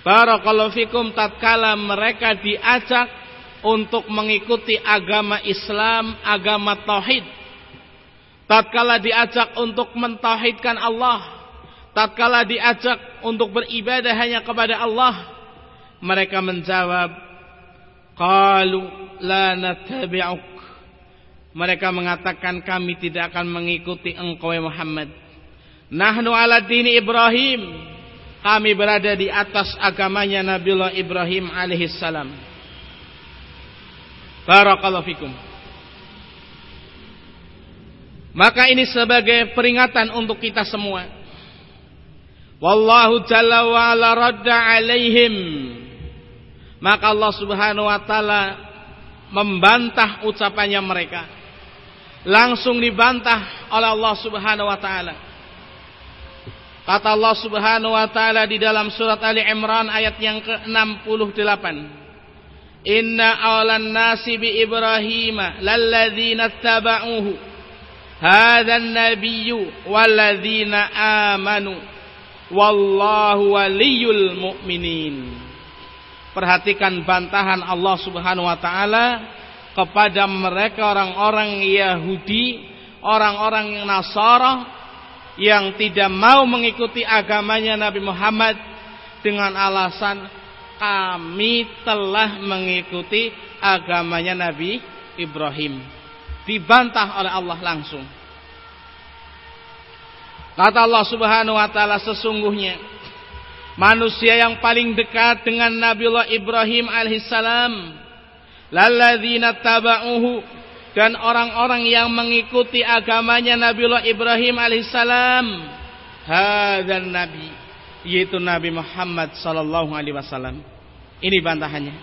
Barakallahu fikum tatkala mereka diajak untuk mengikuti agama Islam, agama tauhid. Tatkala diajak untuk mentauhidkan Allah, tatkala diajak untuk beribadah hanya kepada Allah mereka menjawab qalu la nattabi'uk. Mereka mengatakan kami tidak akan mengikuti engkau Muhammad. Nahnu ala dini Ibrahim. Kami berada di atas agamanya Nabiullah Ibrahim alaihissalam barakallahu fikum. Maka ini sebagai peringatan untuk kita semua Wallahu jalla wa ala radda alaihim. Maka Allah Subhanahu wa taala membantah ucapannya mereka. Langsung dibantah oleh Allah Subhanahu wa taala. Kata Allah Subhanahu wa taala di dalam surat Ali Imran ayat yang ke-68. Inna awalan nasi bi Ibrahim lalladzina taba'uhu hadha an-nabiyyu walladzina amanu wallahu waliyul mu'minin. Perhatikan bantahan Allah Subhanahu wa taala kepada mereka orang-orang Yahudi, orang-orang Nasara yang tidak mau mengikuti agamanya Nabi Muhammad dengan alasan kami telah mengikuti agamanya Nabi Ibrahim. Dibantah oleh Allah langsung. Kata Allah Subhanahu wa taala sesungguhnya manusia yang paling dekat dengan Nabiullah Ibrahim alaihissalam lalladzina taba'uhu dan orang-orang yang mengikuti agamanya Nabiullah Ibrahim alaihissalam hadzal nabi yaitu Nabi Muhammad sallallahu alaihi wasallam. Ini bantahannya.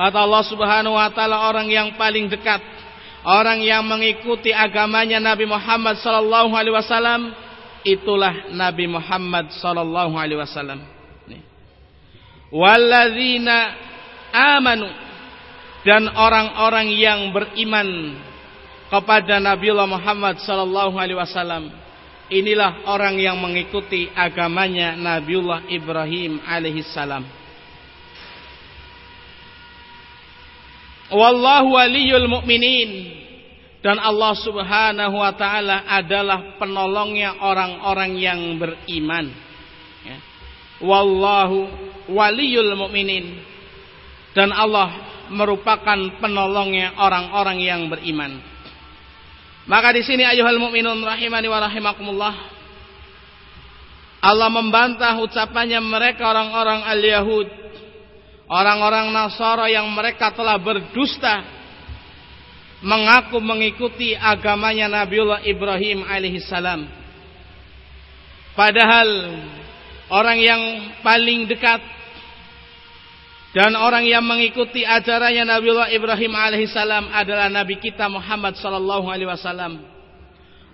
Kata Allah Subhanahu wa taala orang yang paling dekat, orang yang mengikuti agamanya Nabi Muhammad sallallahu alaihi wasallam itulah Nabi Muhammad sallallahu alaihi wasallam. Walladzina amanu dan orang-orang yang beriman kepada Nabiullah Muhammad sallallahu alaihi wasallam inilah orang yang mengikuti agamanya Nabiullah Ibrahim alaihi salam. Wallahu waliyul mu'minin dan Allah Subhanahu wa taala adalah penolongnya orang-orang yang beriman. Ya. Wallahu waliyul mu'minin dan Allah merupakan penolongnya orang-orang yang beriman. Maka di sini ayuhal mu'minun rahimani wa rahimakumullah Allah membantah ucapannya mereka orang-orang al-Yahud orang-orang Nasara yang mereka telah berdusta mengaku mengikuti agamanya Nabiullah Ibrahim alaihissalam padahal orang yang paling dekat dan orang yang mengikuti ajarannya Nabiullah Ibrahim alaihissalam adalah Nabi kita Muhammad sallallahu alaihi wasallam.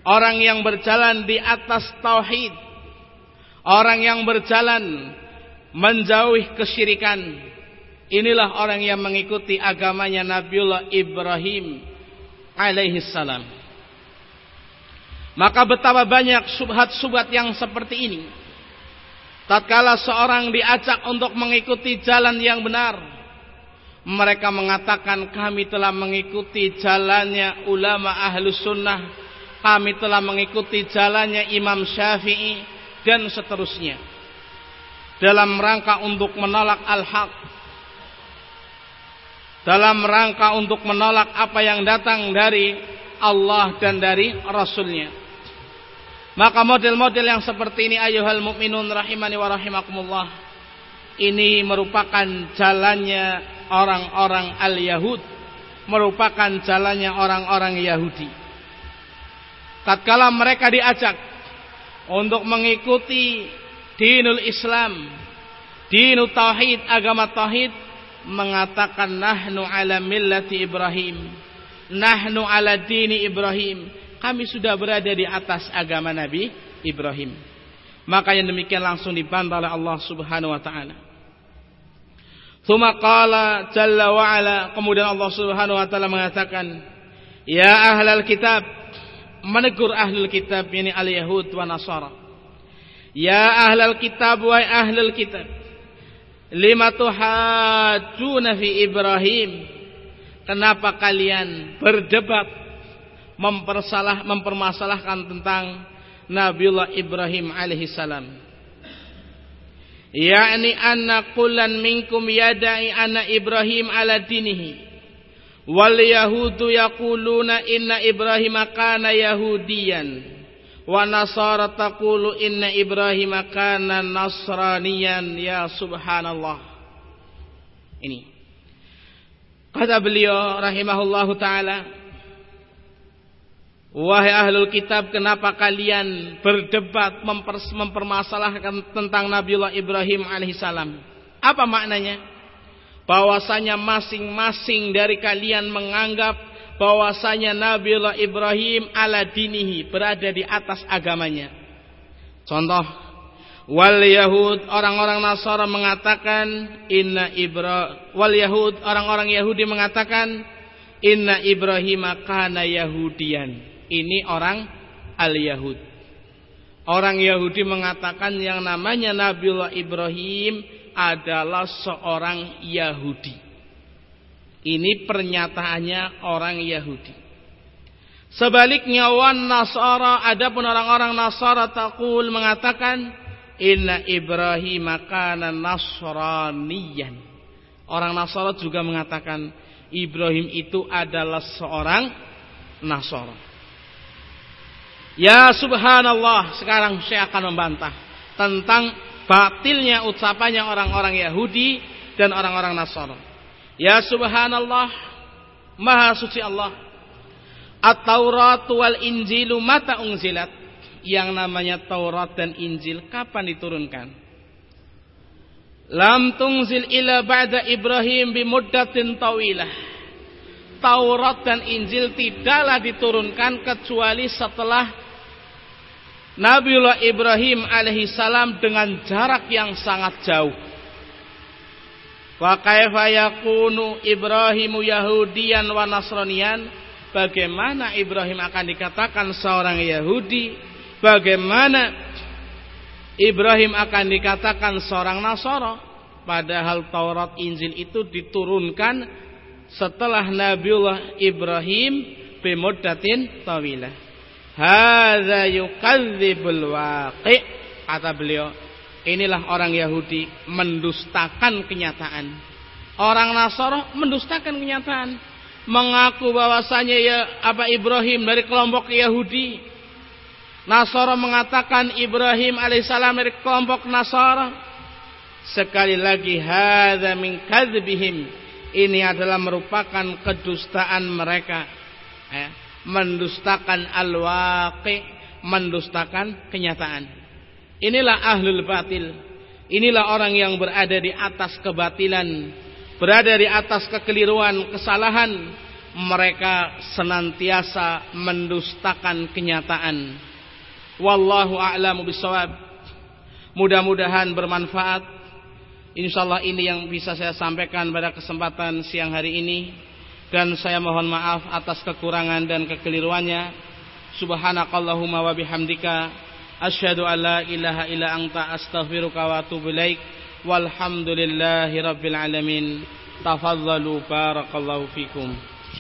Orang yang berjalan di atas tauhid. Orang yang berjalan menjauhi kesyirikan. Inilah orang yang mengikuti agamanya Nabiullah Ibrahim alaihi salam. Maka betapa banyak subhat-subhat yang seperti ini. Tatkala seorang diajak untuk mengikuti jalan yang benar, mereka mengatakan kami telah mengikuti jalannya ulama ahlus sunnah, kami telah mengikuti jalannya Imam Syafi'i dan seterusnya. Dalam rangka untuk menolak al-haq, dalam rangka untuk menolak apa yang datang dari Allah dan dari Rasulnya. Maka model-model yang seperti ini ayuhal mu'minun rahimani wa rahimakumullah. Ini merupakan jalannya orang-orang al-Yahud. Merupakan jalannya orang-orang Yahudi. Tatkala mereka diajak untuk mengikuti dinul Islam, dinul tauhid, agama tauhid, mengatakan nahnu ala millati Ibrahim. Nahnu ala dini Ibrahim. Kami sudah berada di atas agama Nabi Ibrahim. Maka yang demikian langsung dibantah oleh Allah Subhanahu wa taala. Thumma qala jalla wa ala kemudian Allah Subhanahu wa taala mengatakan ya ahlal kitab menegur ahlul kitab ini al-yahud wa nasara. Ya ahlal kitab wa ahlul kitab Lima tuhajuna fi Ibrahim. Kenapa kalian berdebat mempersalah mempermasalahkan tentang Nabiullah Ibrahim alaihi salam? Yakni anna kullan minkum yada'i anna Ibrahim ala dinihi. Wal yahudu yaquluna inna Ibrahim kana yahudiyan wa nasara taqulu inna Ibrahim kana nasraniyan ya subhanallah. Ini. Kata beliau rahimahullahu taala wahai ahlul kitab kenapa kalian berdebat mempermasalahkan tentang Nabiullah Ibrahim alaihissalam apa maknanya? Bahwasanya masing-masing dari kalian menganggap bahwasanya Nabiullah Ibrahim ala dinihi berada di atas agamanya. Contoh, wal Yahud orang-orang Nasara mengatakan inna Ibra wal Yahud orang-orang Yahudi mengatakan inna Ibrahim kana Yahudian. Ini orang al-Yahud. Orang Yahudi mengatakan yang namanya Nabiullah Ibrahim adalah seorang Yahudi. Ini pernyataannya orang Yahudi. Sebaliknya wan Nasara adapun orang-orang Nasara takul mengatakan inna Ibrahim kana nasraniyan. Orang Nasara juga mengatakan Ibrahim itu adalah seorang Nasara. Ya subhanallah, sekarang saya akan membantah tentang batilnya ucapannya orang-orang Yahudi dan orang-orang Nasara. Ya subhanallah Maha suci Allah. At-Taurat wal Injilu mata unzilat. Yang namanya Taurat dan Injil Kapan diturunkan? Lam tungzil ila ba'da Ibrahim bimuddatin tawilah. Taurat dan Injil tidaklah diturunkan kecuali setelah Nabiullah Ibrahim alaihissalam dengan jarak yang sangat jauh Wa kaifa yakunu Ibrahimu Yahudian wa Nasranian? Bagaimana Ibrahim akan dikatakan seorang Yahudi? Bagaimana Ibrahim akan dikatakan seorang Nasara? Padahal Taurat Injil itu diturunkan setelah Nabiullah Ibrahim bimuddatin tawilah. Hadza yukadzibul waqi' kata beliau Inilah orang Yahudi mendustakan kenyataan. Orang Nasara mendustakan kenyataan. Mengaku bahwasanya ya apa Ibrahim dari kelompok Yahudi. Nasara mengatakan Ibrahim alaihissalam dari kelompok Nasara. Sekali lagi hadza min kadzbihim. Ini adalah merupakan kedustaan mereka. Eh, mendustakan al-waqi, mendustakan kenyataan. Inilah ahlul batil. Inilah orang yang berada di atas kebatilan, berada di atas kekeliruan, kesalahan. Mereka senantiasa mendustakan kenyataan. Wallahu a'lamu bisawab. Mudah-mudahan bermanfaat. Insyaallah ini yang bisa saya sampaikan pada kesempatan siang hari ini dan saya mohon maaf atas kekurangan dan kekeliruannya. Subhanakallahumma wa bihamdika أشهد أن لا إله إلا أنت أستغفرك وأتوب إليك. والحمد لله رب العالمين. تفضلوا بارك الله فيكم.